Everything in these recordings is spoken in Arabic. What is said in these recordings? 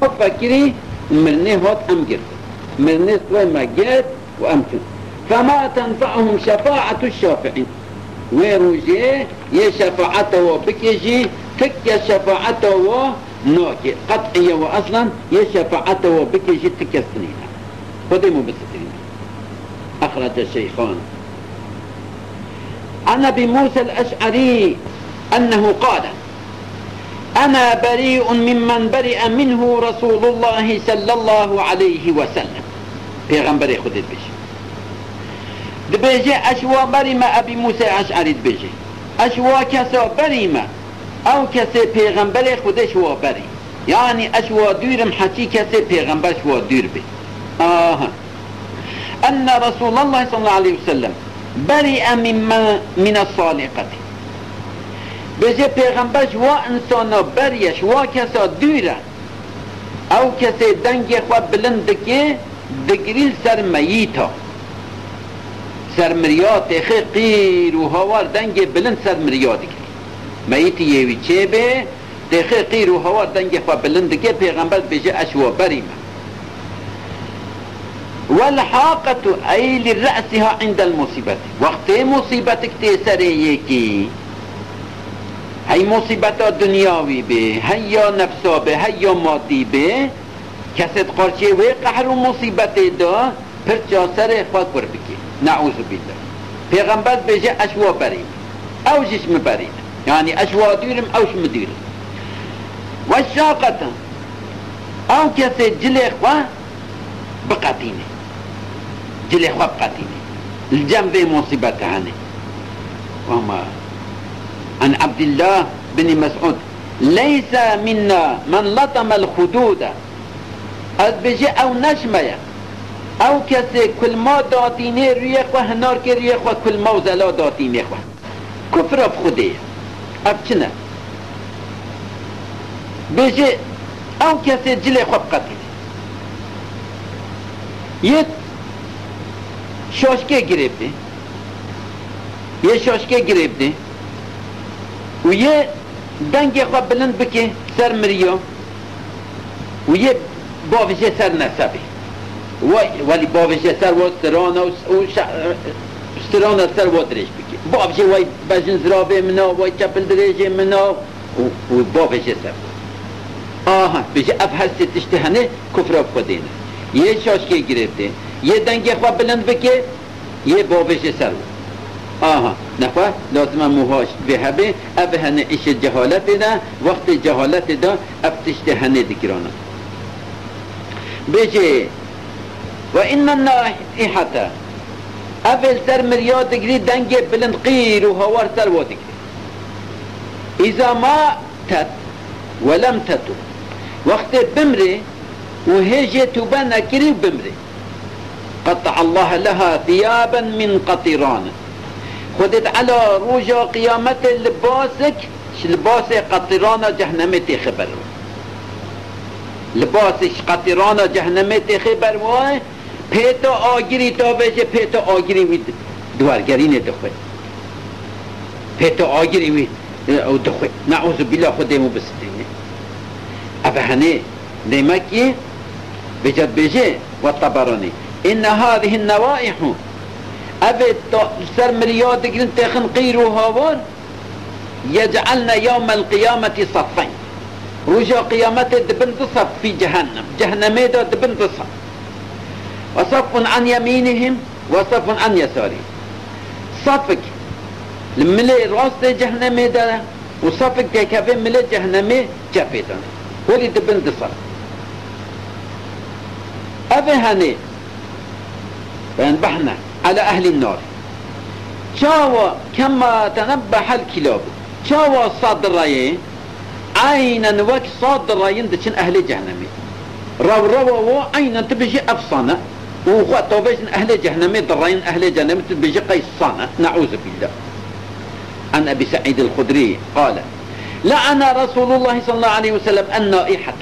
فكري مرني هات أم جرد مرني سوى ما جرد وأم كن فما تنفعهم شفاعة الشافعين. ويروجي يشفاعته بكيجي تك شفاعته نوكي. قطعية وأصلا يشفاعته بكيجي تك سنين خذي مبسطين أخرج الشيخان عن أبي موسى الأشعري أنه قال أنا بريء ممن برئ منه رسول الله صلى الله عليه وسلم. پیغمبر خود بشه. دبيجي أشوا بريما أبي موسى أشعري دبيجي أشوا كسا بريما أو كسا پیغمبر خود شوا بري يعني أشوا دورم حكي كسا پیغمبر شوا دور بي آه أن رسول الله صلى الله عليه وسلم برئ مما من الصالقة بجه پیغمبر جوا انسانا بریش وا کسا دوره أو کسی دنگ خوا بلند که دگریل سر مییتا سر مریات خی قیر و هوار دنگ بلند سر مریات که. مییت یوی چه به؟ دخی قیر و هوار دنگ خوا بلند که پیغمبر بجه اشوا بریمه والحاقة أي لرأسها عند المصيبة وقت مصيبتك تسري يكي هی مصیبت دنیاوی به هی یا نفسا به هی یا مادی به. کسید قرچه وی قهر و مصیبت دا پر سر خواد بر بکی. نعوذ بیده پیغمبر بیجه اشوا برید او جسم برید یعنی اشوا دیرم اوش مدیرم و شاقتا او کسی جلی خوا بقتینه جلی خوا بقتینه الجنب مصیبت هنه. و ما عن عبد الله بن مسعود. ليس منا من لطم الخدود. أز بجي أو نشمية أو كسي كل ما داتيني ريخ وهنار كي ريخ وكل ما وزلا داتيني خوا كفر بخدي ابچنا بجي أو كسي جلي خوا بقتل يت شاشكي گرفته یه شاشکه گرفته و یه دنگ خواه بلند بکه سر مریا و یه باوشه سر نسبه ولی باوشه سر و سرانه و سرانه سر و درش بکه باوشه وای بجن زرابه منا وای چپل درجه منا. و باوشه سر. آها بشه اف هستی تشتهنه کفر خودینه. یه شاشکه گرفته. یه دنگ خواه بلند بکه یه باوشه سر. آها. نخواه لازم موهاش به هبه اب هنه ایش جهالت ده وقت جهالت ده اب تشت هنه دکرانا بجه و این نائحتا اول سر مرياد دگری دنگ بلند قیر و هوار سر و دگری اذا ما تت ولم تتو. وقت بمري وهيجي توبة نكري بمري قطع الله لها ثيابا من قطران خودت على روجا قيامت لباسك لباس قطران جهنمتي خبر. لباسش قطران جهنمتي خبر وای پیتا آگیری تا بشه پیتا آگیری وی دوارگرین دخوی پیتا آگیری وی دخوی نعوذ بالله خودمو بستینه افهنه نمكي بجد بجي والطبراني إن هذه النوائح أبد سر دقرين تخن قيرو هاوان يجعلنا يوم القيامة صفين. رجع قيامته دبن صف في جهنم. جهنم دا دبن صف وصف عن يمينهم وصف عن يسارهم. صفك. الملي راس جهنم دا وصفك كيف ملي جهنم جفيتا ولي دبن صف أبي هني فينبحنا على أهل النار. شاوى كما تنبح الكلاب. شاوى صدرين عينا وك صدرين دشن أهل جهنم. رو رو عينا تبجي أفصانا. وخوا توبيشن أهل جهنم درين أهل جهنم تبجي قيصانا. نعوذ بالله. عن أبي سعيد الخدري قال لعن رسول الله صلى الله عليه وسلم النائحة.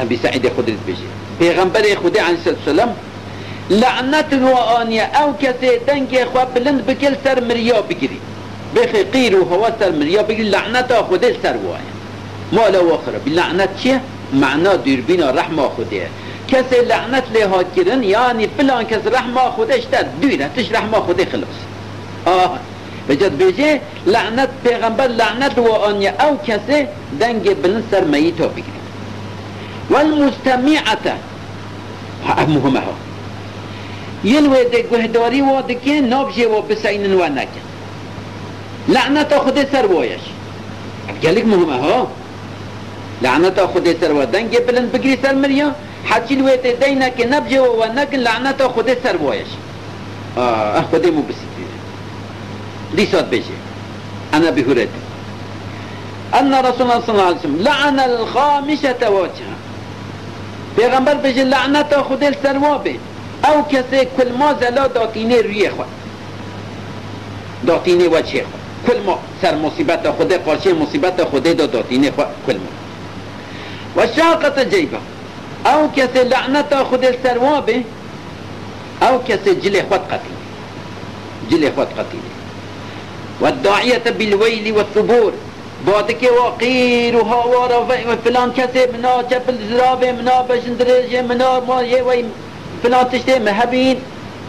أبي سعيد الخدري بيجي پیغمبر خدا عليه الصلاة والسلام لعنت و آنیا أو کسی دنگ خواه بلند بکل سر مریا بگیری. بخی قیر و هوا سر مریا بگیری. لعنت خود سر وای مالا و آخره. بلعنت چیه؟ معنا دوربین رحم خوده کسی لعنت لها کردن یعنی فلان کس رحم خودش تا دویره تش رحم خوده خلاص. آه. بجد بجه لعنت پیغمبر لعنت و آنیا أو کسی دنگ بلن سر میتا بگیرید والمستمعة مهمه ها. ين ويدي گهداري وادكي نابجي وبسعين ونكن لعنة خود سر وايش قالك مهمه ها لعنة خود سر ودنگ بلن بگري سر مريا حتى الويت دينك نبجي ونكن لعنة خود سر وايش آه خود مو بسيطين دي صوت بيجي أنا بهرد أن رسول الله صلى الله عليه وسلم لعن الخامسة وجهه. پیغمبر بجه لعنت خود سروابه أو کسی کل ما زلا داتینه روی خود. داتینه وجه خود. کل ما سر مصیبت خود قاشه مصیبت خود دا داتینه خود کل ما. و شاقت جیبه. أو کسی لعنت خود سروابه أو کسی جل خود قتیله جل خود قتیله والداعية بالويل والثبور بعدك وقير وهوار وفلان كسي منا جبل زرابي منا بشندريجي منا ما يوي فلاتشته مهبين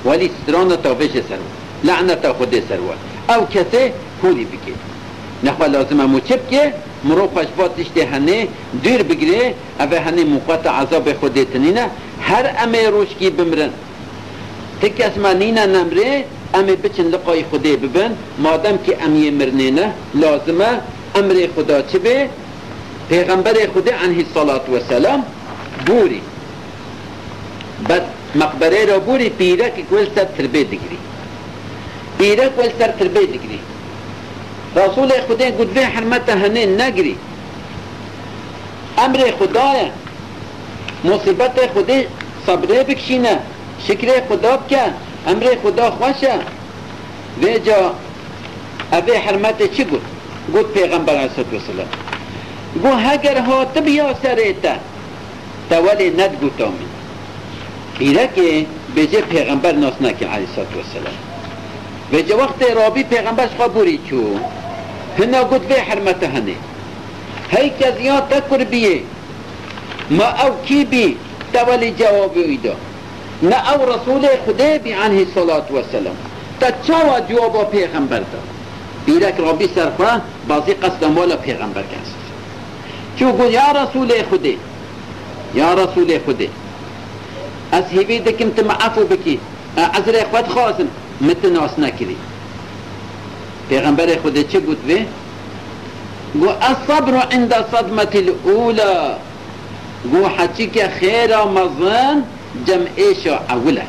ولی سترانه تا سروا لعنه تا سروا او کسی پولی بكي نخوا لازم امو چپ که مرو خوش باتشته هنه دیر بگیره او هنه موقت عذاب خود تنینه. هر امه روشکی بمرن. تک اسما نینه نمره امه بچن لقای خوده ببن. مادم که امیه مرنینه لازمه امر خدا چه به؟ پیغمبر خدا علیه الصلاة و سلام بوری. بد مقبره را بوری پیرک کل سر تربه دگری پیرک کل سر تربه دگری رسول خدا گدوه حرمت هنه نگری امر خدای مصیبت خدا صبره بکشینه. شکر خدا بکن امر خدا خوشه و جا اوه حرمت چی گفت؟ گفت پیغمبر علیه السلام گو هگر هاتب یا سریتا تولی ند گوتا من ایره که بجه پیغمبر ناس نکن علیه السلام بجه وقت رابی پیغمبر خبوری چو؟ هنا گفت به حرمت هنه. هی کز یا تکر بیه. ما او کی بی؟ تولی جواب ایدا. نه او رسول خدا بی عنه الصلاة والسلام تا چاوا جوابا پیغمبر داد بیرک رابی سرخوا بازی قصد مولا پیغمبر کس چو گو یا رسول خوده یا رسول خوده از هیوی دکم تم عفو بکی عذر خود خواستم مت ناس نکری پیغمبر خوده چه بود وی؟ گو الصبر عند صدمة الأولى. گو حچی که خیر مزن جمعیش اوله.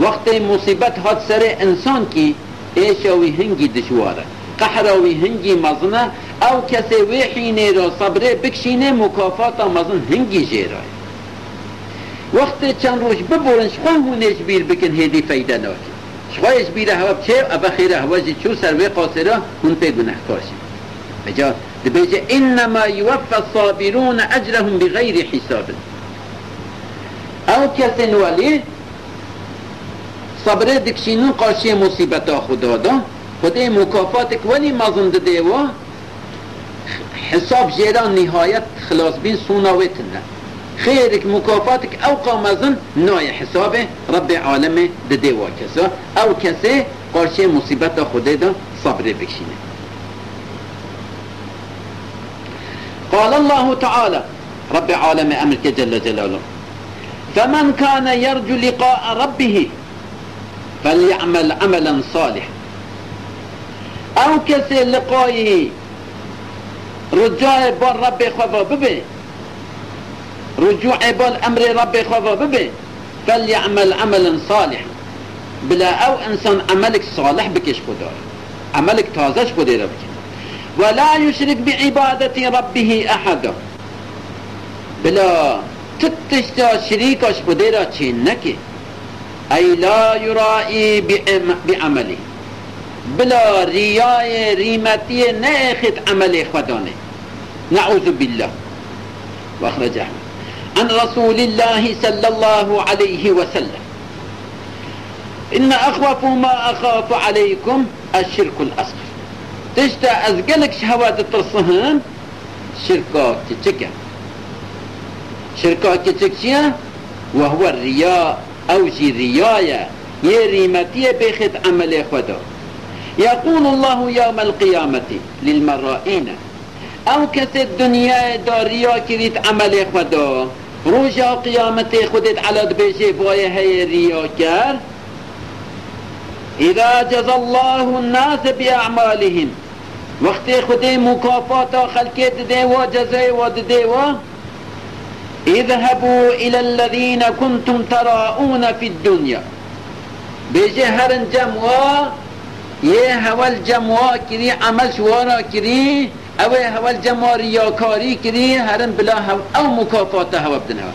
وقت مصیبت هات سر انسان کی ایشاوی هنگی دشواره. قحراوی هنگی مزنه. أو کسی ویحینه را صبره بکشینه مکافات مزن هنگی جیرای. وقت چند روش ببورن شخواه هونش بیر بکن هیدی فیده ناکی شخواهش بیره هوا بچه ابا خیره هوا جی چو سروی قاصره هون پی گناه کاشی. بجا دبیجه انما یوفى الصابرون اجرهم بغیر حساب. او کسی نوالی صبره دکشینون قاشی مصیبت خدا دا. خدای مکافاتك ولی مازن ده حساب جيران نهاية خلاص بين سوناوتنا خيرك مكافاتك أو قامزن ناي حسابه رب عالمه ده ديوا كسا أو كسي قرشي مصيبت خده ده صبر بكشينه. قال الله تعالى رب عالم أمرك جل جلاله فمن كان يرجو لقاء ربه فليعمل عملا صالحا. أو کسی لقای رجوع بال رب خواه ببه. رجوع بال أمر رب خواه ببه فليعمل عملا صالحا. بلا أو إنسان عملك صالح بكش خدا عملك تازش خدا ربك ولا يشرك بعبادة ربه احدا بلا تتشتا شريكش خدا را نكي. أي لا يرائي بعمله. بلا ریای ریمتی ناخد عمل خدانه نعوذ بالله. وأخرجه. عن رسول الله صلى الله عليه وسلم. إن أخوف ما أخاف عليكم الشرك الأصغر. تشتا أزقلك شهوات التصهان شركات تتكا شركة كتكشيا وهو الرياء أو جي رياية يريمتي بخت عمل خدا يقول الله يوم القيامة للمرائين أو کسی دنیا داریا کرید عمل خدا روژا قیامت خودت علاد بشه بای هی ریا کرد. اذا جز الله الناس باعمالهم وقتی خود مکافات خلقت ده و جزای و ده و اذهبوا إلى الذين كنتم تراؤون في الدنيا بيجي هرن جموا يه هول جموا كري عمل شوارا كري اوه هول جمع ریاکاری کری هرن بلا هو أو مکافات هوا بدن هوا.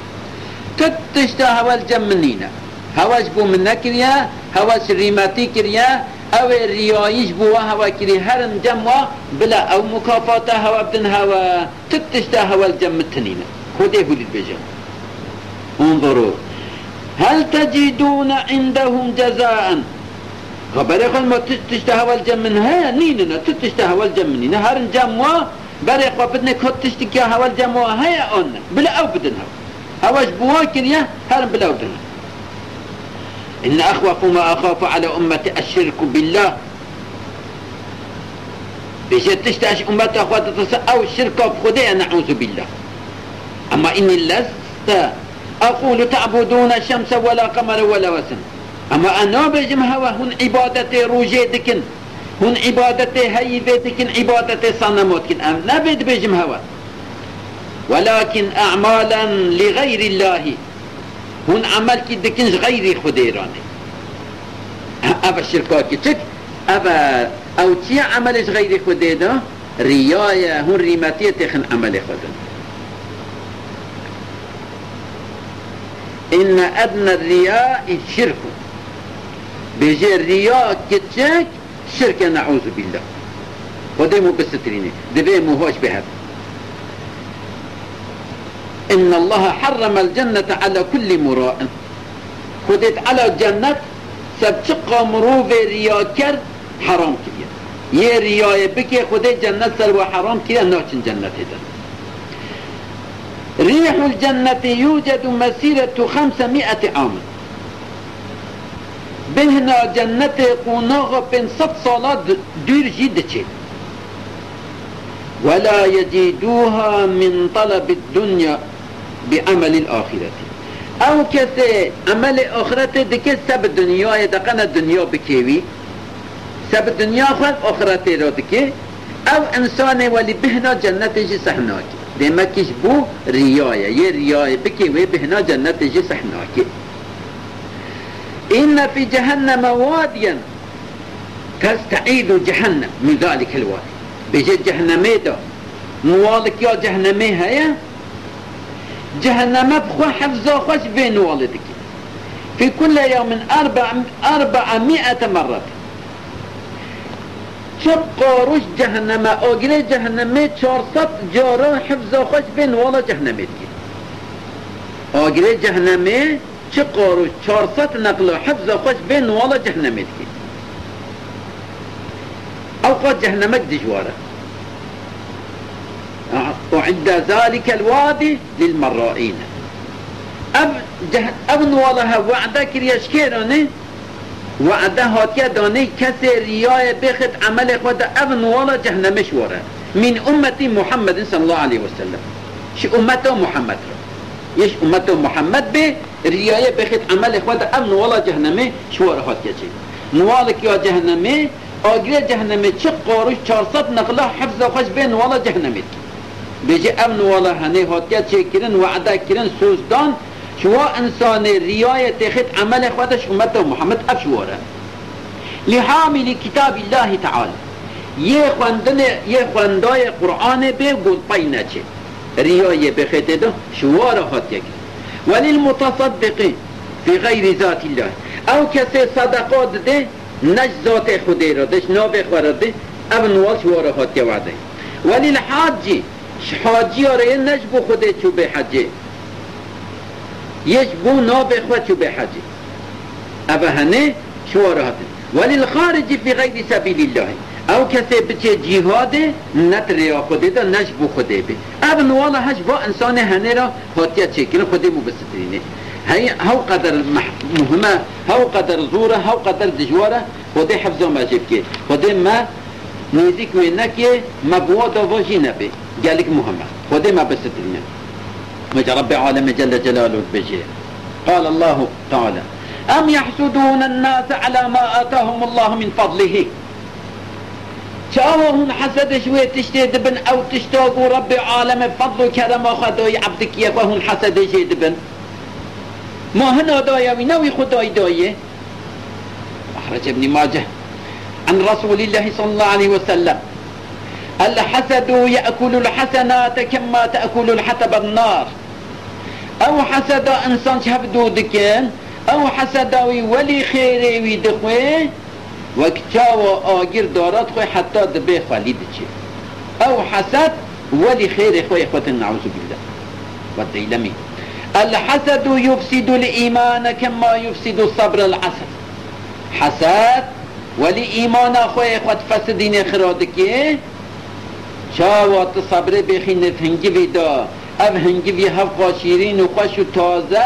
تتشتا هول جمع منینه هواش بو من نکریا هواش ریماتی کریا أو ریایش بو هوا کری. هرن جمع بلا أو مکافات هوا بدن هوا. تتشتا هول جمع تنینه. خوده هولید بجم انظروا هل تجدون عندهم جزاء؟ خبر خل ما تشتهى الجمن ها نيننا تشتهى الجمن نهار جموا بري خو بدنا كنت تشتكي هوا الجموا هيا أن بلا أو بدنا هواش بواكن يا هرم بلا أو بدنا إن أخوف ما أخاف على أمتي الشرك بالله. بيش تشتاش أمتي أخوات أو الشرك بخدي نعوذ بالله. أما إني لست أقول تعبدون الشمس ولا قمر ولا وسن. اما أنا بجم هوا هن عبادت روجه دكن هن عبادت هيبه دكن عبادت صنمات كن ام نبد بجم هوا. ولكن اعمالا لغير الله. هن عمل كي دكنش غير خديراني ابا الشركات كي تك ابا أو تي عملش غير خديدا رياية هن ريماتية تخن عمل خدن إن أدنى الرياء الشرك بيجي الرياء كتشك شركة نعوذ بالله. وده مو بستريني ده مو هوش بهذا إن الله حرم الجنة على كل مراء. خدت على الجنة سبتقى مروف رياء كر حرام كريا يه رياء بكي خدت جنة سر وحرام كريا نوچن جنة ده ريح الجنة يوجد مسيرة خمسمائة عام. بهنا جنت قناغ بين ست صالات دير جيد ولا يجدوها من طلب الدنيا بعمل الآخرة. أو كسي عمل آخرة دكي سب الدنيا يدقنا الدنيا بكيوي سب الدنيا خواهد آخرة را أو انسان ولي بهنا جنت جي سحناك ديما كيش بو رياية يه رياية بكيوي بهنا جنت جي سحناك إن في جهنم واديا. تستعيد جهنم من ذلك الوادي. بيجي جهنمي ده موالك يا جهنمي هيا جهنم بخوا حفظه خوش بين والدك. في كل يوم أربع أربعمائة مرة. شق روش جهنم أجري جهنمي شارصت جارو حفظه خوش بين والد جهنمي أجري جهنمي چه قارو چارصد نقل و حفظ خوش بین والا جهنمت کی. اوقات جهنمك دجوارة. وعند ذلك الوادي للمرائين. اب جه... ابن والها وعده كريش كيراني وعده هاتيا داني كسي رياء بخت عمل خود ابن والا جهنمش وره من امتي محمد صلى الله عليه وسلم. شي امته محمد رو؟ يش امته محمد به ریایه بخید عمل خود امن نوالا جهنمه شوار هات کچید نوالا یا جهنمه آگره جهنمه چه قاروش چارصد نقله حفظ خوش به نوالا جهنمه بجه امن نوالا هنه هات کرن وعده کرن سوزدان. شو انسان ریایه تخید عمل خودش امت محمد افشواره لحامل کتاب الله تعالی. یه خواندن یه خواندای قرآن به گلپای نچه. ریایه بخیده ده شوار هات کچید وللمتصدق في غير ذات الله. أو کسی صدقات ده نش ذات خودی را دش ناب خورده ابن والش وارهات وعده وللحاج حاجی آره نش بو خوده چو به حجه یش بو ناب خود چو به حجه ابا هنه شوارهات وللخارج في غير سبيل الله. أو کسی بچه جهاده نت ریا خوده دا نش بو خوده بی. أو نوالا هش با انسان هنه را حاتیه چکن خوده مو بسترینه. هی هاو قدر مهمه هاو قدر زوره هاو قدر دجواره خوده حفظه مجب که. خوده ما نزیک وی نکه مبوادا واجی نبه قالك مهمه. خوده ما بسترینه. مجا رب عالم جل جلاله بجيه قال الله تعالى أم يحسدون الناس على ما آتاهم الله من فضله؟ هون حسد شوية تشتي دبن أو تشتاقوا رب عالم فضل كرم خداي عبدك يفهون حسد شي دبن. ما هنا دايا ونوي خداي دايا أخرج ابن ماجه. عن رسول الله صلى الله عليه وسلم. الحسد يأكل الحسنات كما تأكل الحطب النار. أو حسد إنسان شهب دكين أو حسد ولي خيري وەکچاو و آگیر دارات خوی حتا دەبێ خالی دچێ ئەو حەسەت وەلی خوی خوی نعوذ بیده و دیلمی. الحسد يفسد الإيمان كما یفسد الصبر العسد حسد ولی ایمان خوی خود فسدین خراده که چاوات صبر بخینت هنگی بیدا او هنگی بی هفت شیرین و خوش و تازه.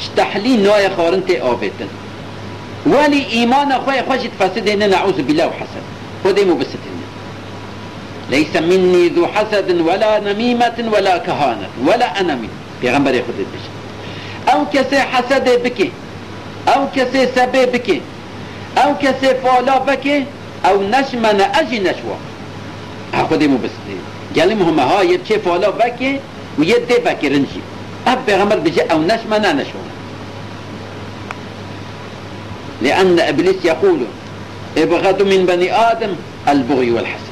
شتحلی نای خارن تی آبیتن. ولی ایمان خواه خوشت فسد نه نعوذ بالله حسد. مو بستن ليس مني ذو حسد ولا نميمة ولا كهانة ولا أنمي پیغمبر خود بشه أو کسی حسد بکی أو کسی سبه بکی أو کسی فالا بکی أو نشمن اجی نشوا خود مو بستن گلیم همه ها یه چه فالا بکی و یه ده بکی اب پیغمبر بشه أو نشمن نشوا لأن إبليس يقول ابغض من بني آدم البغي والحسد.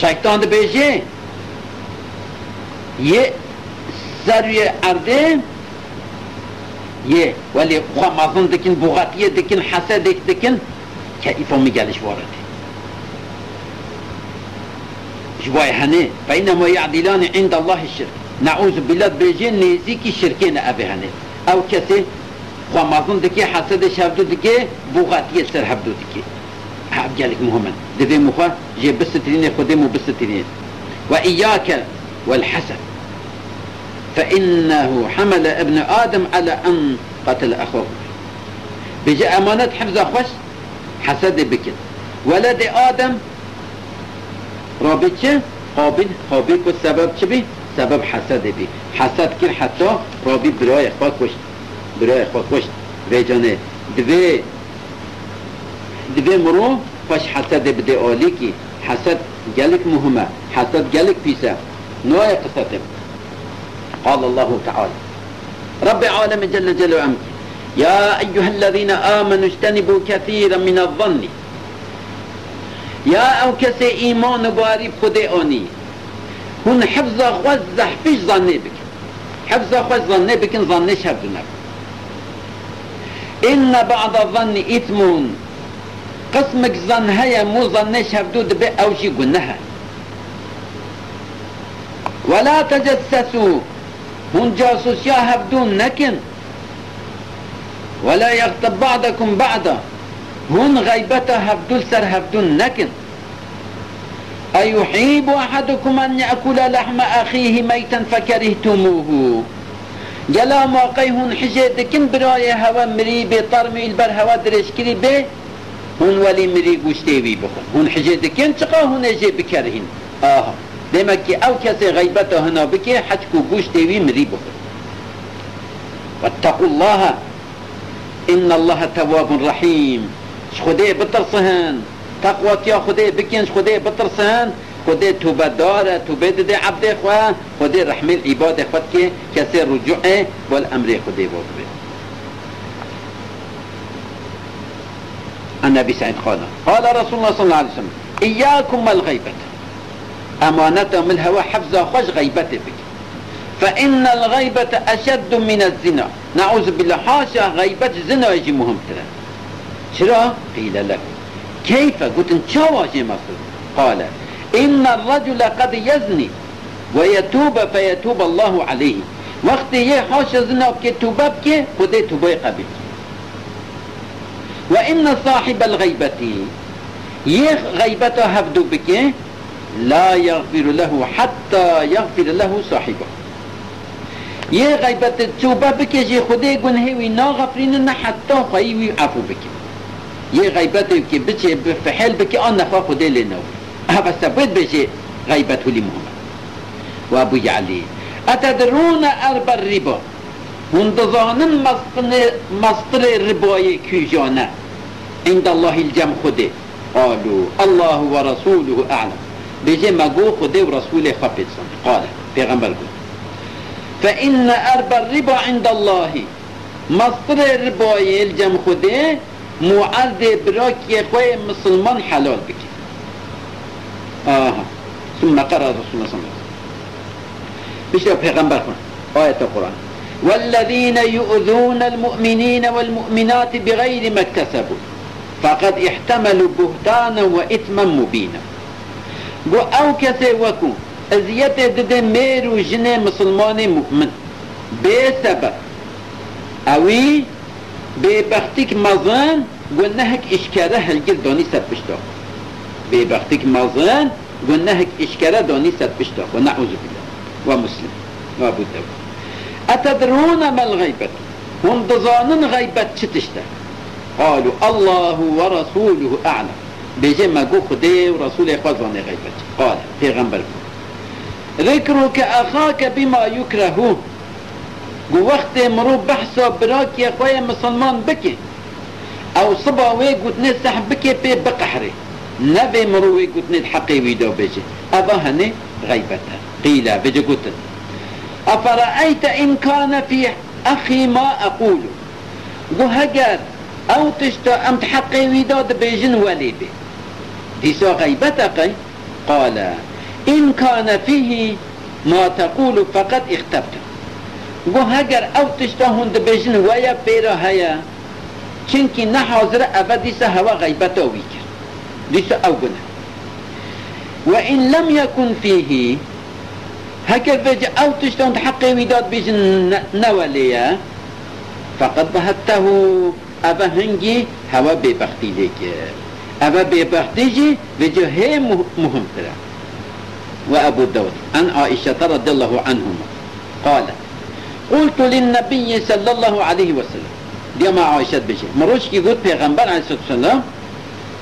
شيطان بيجي يه سروي عرده يه ولي خمازن دكن بغاتية دكن حسد دكن كيف ميجالش وارده. جواي هني فإنما يعدلان عند الله الشرك نعوذ بالله بيجين نيزيكي الشركين أبي هني أو كسي خو دکی حسد شبدو دکی بوغاتی سر حبدو دکی. حب جالك مهما دفي مخا جي بسترين خدمو بسترين وإياك والحسد فإنه حمل ابن آدم على أن قتل أخوه. بجي أمانة حفظ خوش حسد بكت ولد آدم رابط قابل قابل كو سبب چبي سبب حسد بي حسد كل حتى رابط براي خواه كشت برای خود خوش جانه دوی دوی مرو خوش حسد آلی کی حسد گلک مهمه حسد گلک پیسه نوع قصته قال الله تعالى رب عالم جل جلاله أمك يا أيها الذين آمنوا اجتنبوا كثيرا من الظن. يا أو كسي إيمان باري خدي آني هن حفظ خوز زحفش ظني بك. حفظ خوز ظني بك ظنش حفظ نبك إن بعض الظن إثم. قسمك ظن هيا مو ظنش هفدود بي أو شي قلناها. ولا تجسسوا. هن جاسوس يا هفدون نكن. ولا يغتب بعضكم بعضا. هن غيبته هفدول سر هفدون نكن. أيحيب أحدكم أن يأكل لحم أخيه ميتا فكرهتموه. جلا ما قيهن حجت كن براي هوا مري بطر مي البر هوا درش به هن ولي مري قشتي بي بخون. هن حجت كن تقا هن أجي بكرهن آه دم كي أو كسي غيبته هنا بكي حتكو قشتي بي مري بخون. واتقوا الله. ان الله تواب رحيم شخدي بترسهن. تقوى كي خدي بكين شخدي بترسهن بترسهن. خدای توبه داره توبه ده عبد خواه خدای رحمه العباد خود که کسی رجوع بال أمر خدای بود النبي سعيد قال قال رسول الله صلى الله عليه وسلم إياكم الغيبة أمانة من الهوى حفظ خوش غيبته بك فإن الغيبة أشد من الزنا. نعوذ بالله حاشا غيبة زنا يجي مهم ترى شرا قيل لك كيف قلت ان شو قال إن الرجل قد يزني ويتوب فيتوب الله عليه. وقت یہ حوش زنا کے توبہ کے خود توبہ قبل وإن صاحب الغيبة يخ غيبته هبدو بك لا يغفر له حتى يغفر له صاحبه. يه غيبت توبه بك جي خدي گنهي نا غفرين حتى خيوي عفو بك. يه غيبت بك بچه بفحل بك آن نفا خدي لنو. سبت بجي غيبته لمحمد وأبو يعلي أتدرون أرب الربا؟ هندزانن مصدر الرباية كيجانا عند الله الجم خده. قالوا الله ورسوله أعلم. بيجي مقو خده ورسوله خفت قال پیغمبر قل فإن أرب الربا عند الله. مصدر الرباية الجم خده معرض براك يخوي مسلمان حلال بك آه. ثم قرأ رسول الله صلى الله عليه وسلم. بشرب پیغمبر خون. آية القرآن. والذين يؤذون المؤمنين والمؤمنات بغير ما اكتسبوا. فقد احتملوا بهتانا وإثما مبينا. بو أو كسي وكو. أزيت دد ميرو جنة مسلمان مؤمن. بسبب أوي ببختك مزان ونهك إشكاره الجل دوني سبشتو ببختك مزان ونهك إشكاره دوني سبشتو ونعوذ بالله. ومسلم. وابو داود. أتدرون ما الغيبة؟ هم دزانن غيبة چتشتا قالوا الله ورسوله أعلم. بيجي ما قو خدي ورسول خوزان غيبة. قال پیغمبر. ذكرك أخاك بما يكره. قو وقت مرو بحثا براك يا خويا مسلمان بكي. أو صبا وي قد نسح بكي بي بقحري. نبي مرو وي قد نتحقي ويدو بيجي أبا هني غيبتها قيل بيجي قلت أفرأيت إن كان في أخي ما أقول وهجر أو تشتا أم تحقي وداد بيجن ولي بي ديسا غيبتك قال إن كان فيه ما تقول فقد اختبت. وهجر أو تشتا هند بيجن ويا بيرا هيا چنكي نحاضر أبديسا هوا غيبتا ويكر ديسا أولا وإن لم يكن فيه هكذا أو تشتون تحقي وداد بيجن نوليا فقد بهته أبا هنجي هوا ببختي لك أبا ببختي جي هي مهم ترى. وأبو داود عن عائشة رضي الله عنهما. قال قلت للنبي صلى الله عليه وسلم دي مع عائشة بجي مروش كي قلت پیغمبر عليه الصلاة والسلام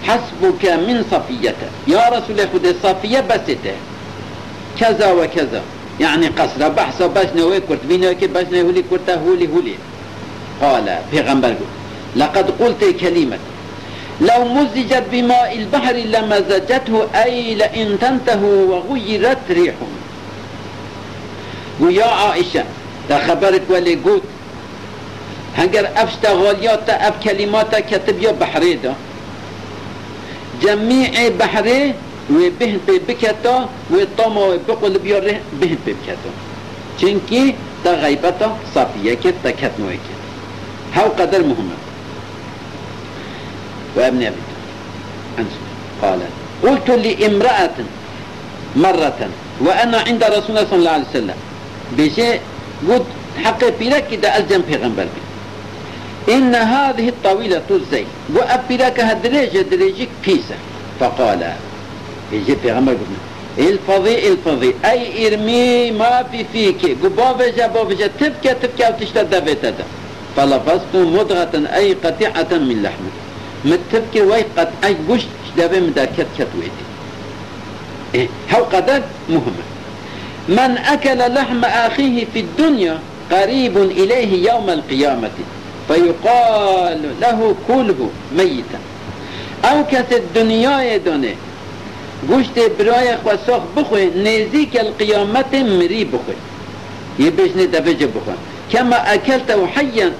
حسبك من صفية يا رسول الله خد صفية بسته كذا وكذا. يعني قصر بحث باش نوي كرت بينا باش نهولي كرتا هولي هولي قال پیغمبر لقد قلت كلمة لو مزجت بماء البحر لمزجته أي لئن تنتهوا وغيرت ريحه ويا عائشة ده خبرك ولي قلت هنگر افشتا غاليات اف كلمات كتب يا بحري ده. جميع بحري وبهن بكتا وطما وبقل بياره بهن بكتا چنكي تا غيبتا صافية كت تا كتنوه كت هاو قدر مهمة. وابن أبي قال قلت لامرأة مرة وأنا عند رسول الله صلى الله عليه وسلم. بشيء قلت حقي بلاك إذا ألزم في غنبر إن هذه الطويلة الزي وأبلاك هدريجة دريجك بيسة فقال يجي پیغمبر گفتن الفضي الفضي. أي إرمي ما في فيك. قبابجة بابجة تبكى تبكى وتشتد بيتا فلفظت مضغة أي قطعة من لحم. متبكي وي قطعي قشت دابي مدا كت كت ويدي. إيه هو قدر؟ مهمة من أكل لحم أخيه في الدنيا قريب إليه يوم القيامة. فيقال له كله ميتا. أو كت الدنيا يدونه گوشت برای خواستاخ بخوی نزیک القیامت مری بخوی. یه بجنه دفجه بخوی. کما اکلت و حیا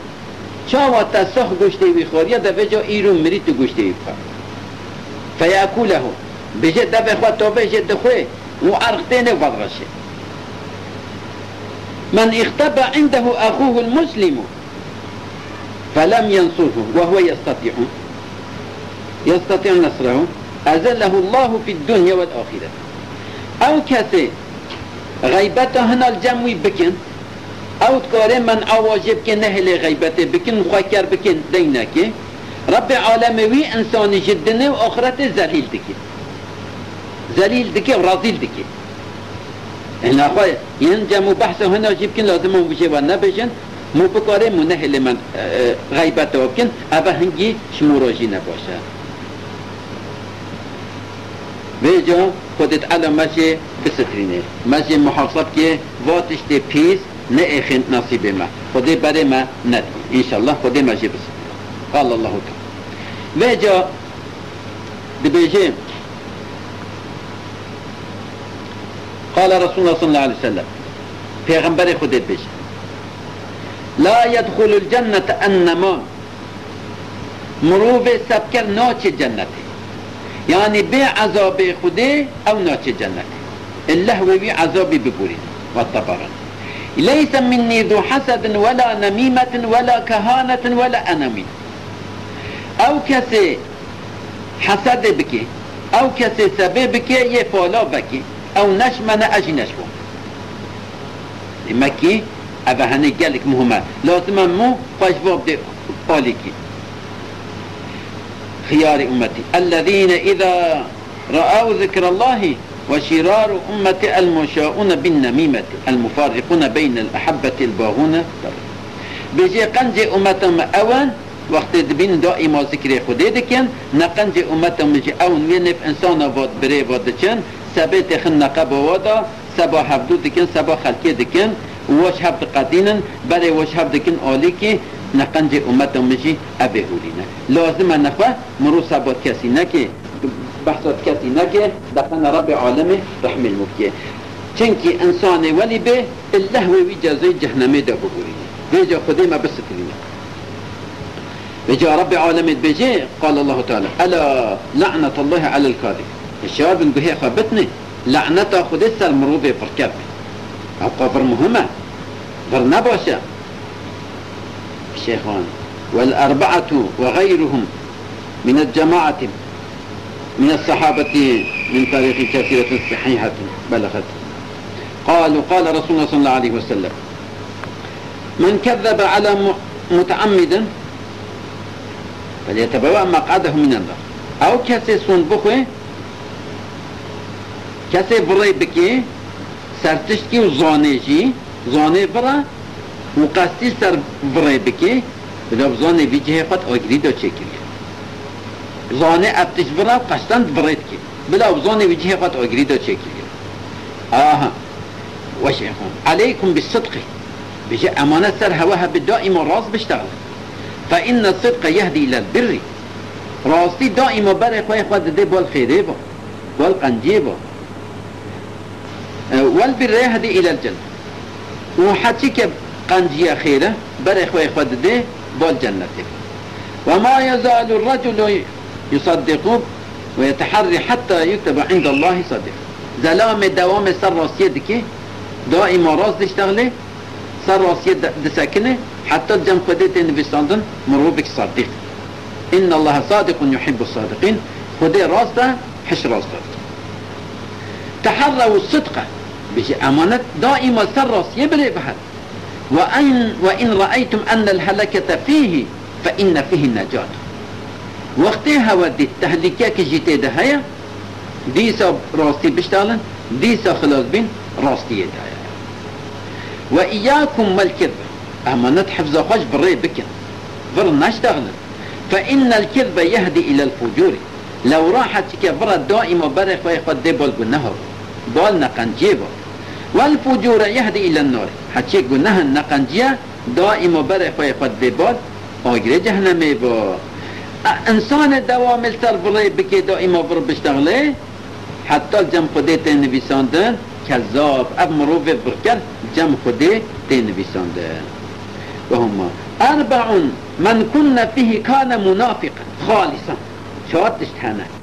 چاوا تساخ گوشته وی خوریا دفجه ایرون مری تو گوشته وی بخوی فیاکوله بجه دفع خواه تا بجه دخوی و عرقتين وضغشه من اختبى عنده أخوه المسلم. فلم ينصره وهو يستطيع. يستطيع نصره. أزله الله في الدنيا والآخرة. أو كسي غيبته هنا الجمع بكن. أو تقارن من أواجب كن نهل غيبته بكن مخكر بكن دينك. رب عالمي إنسان جدنه واخرته ذليل دكي ذليل دكي ورازيل دكي هنا أخوي ينجا مو بحث هنا جيبكن لازم بجي وأنا مو مبکاره منحل من غیبت آبکن او هنگی شموراجی نباشه. و جا خودت علا مجه بسترینه. مجه محاصب که واتشت پیز نه اخند نصیب ما. خودی بر ما ند انشالله خودی مجه بسترینه. قال الله حکم و جا دبیجه. قال رسول الله صلی الله علیه وسلم پیغمبر خودت بشه لا يدخل الجنة أنما مروف سبكر نوچ جنته يعني بي عذاب خده أو نوچ جنته الله وي عذابي ببورين والطبران ليس مني ذو حسد ولا نميمة ولا كهانة ولا أنمي. أو كسي حسد بكي أو كسي سبب بكي يفولا بكي أو نشمن أجي نشبو مكي ابا هني قالك مهمة. لازم مو فاجبوب دي قالكي خيار أمتي. الذين إذا رأوا ذكر الله وشرار أمتي المشاؤون بالنميمة المفارقون بين الأحبة الباغون. بيجي قنجي أمتهم أوان وقت دبين دائما ذكر خدي دكين نقنجي أمتهم بيجي أون وينف إنسان واد بري واد سبه تخن نقب وادا سبا حفدو دکن سبا خلکی دکن وش حفد قدینن برای وش دکن آلی که نقنج امت مجی ابه هولینه لازم نخواه مرو سبات کسی نکه بحثات کسی نکه دقن رب عالم رحم المبکیه چنکی انسان ولی به الله وی جزای جهنمه دا بگورینه ویجا خودی ما بسترینه وجاء رب عالم بجي قال الله تعالى ألا لعنة الله على الكاذب. الشباب بنقول خابتني لعنتا خود سر مروبه بر مهمة بر نباشا الشيخان والأربعة وغيرهم من الجماعة من الصحابة من طريق كثيرة صحيحة بلغت. قالوا قال رسول الله صلى الله عليه وسلم من كذب على متعمدا فليتبوأ مقعده من النار. أو كسي بخوه کسی برای بکی سرتشتی و زانه جی؟ زانه برا مقصدی سر برای بکی بلا زانه بی جهه خود آگری دا کری زانه ابتش برا قصدن برد کی بلا زانه بی جهه خود آگری دا کری آها. وش اخوان. علیکم بالصدق بجه امانه سر هواها بدائما راز بشتغل. فاينه صدق يهدي الى البر. راستی دائما برای خواه خود ده بال خیره با. بال قنجی با. والبر يهدي إلى الجنة. وحتيك قنجية خيرة بري خوي خود دي بالجنة وما يزال الرجل يصدق ويتحري حتى يكتب عند الله صدق. زلام دوام سر راسية دكي دائما راس تشتغلي سر راسية دساكنة حتى الجم خديت نفساندن مروبك صادق إن الله صادق يحب الصادقين خدي راسته حش راسته. تحروا الصدق. بشي أمانة دائما سرس يبري بحر وإن, وإن رأيتم أن الهلكة فيه فإن فيه النجاة. وقتها ودي التهلكة كجيتي دهيا ديسا راستي بشتالن ديسا خلاص بين راستي دهيا وإياكم والكذب أمانة حفظ خوش بري بكن بر نشتغل فإن الكذب يهدي إلى الفجور لو راحت كبرة دائما بري خوي قد بال نقنجیه با والفجور یهدی الى النار هرچی گناه نقنجیه دائما بر پای خود بباد آگره جهنمی با انسان دوام سربله بکه دائما بر بشتغله حتی جم خوده تنویساندن کذاب اب مروف برکر جم خوده تنویساندن و هما اربعون من کن فیه کان منافق خالصا چهار تشتهنه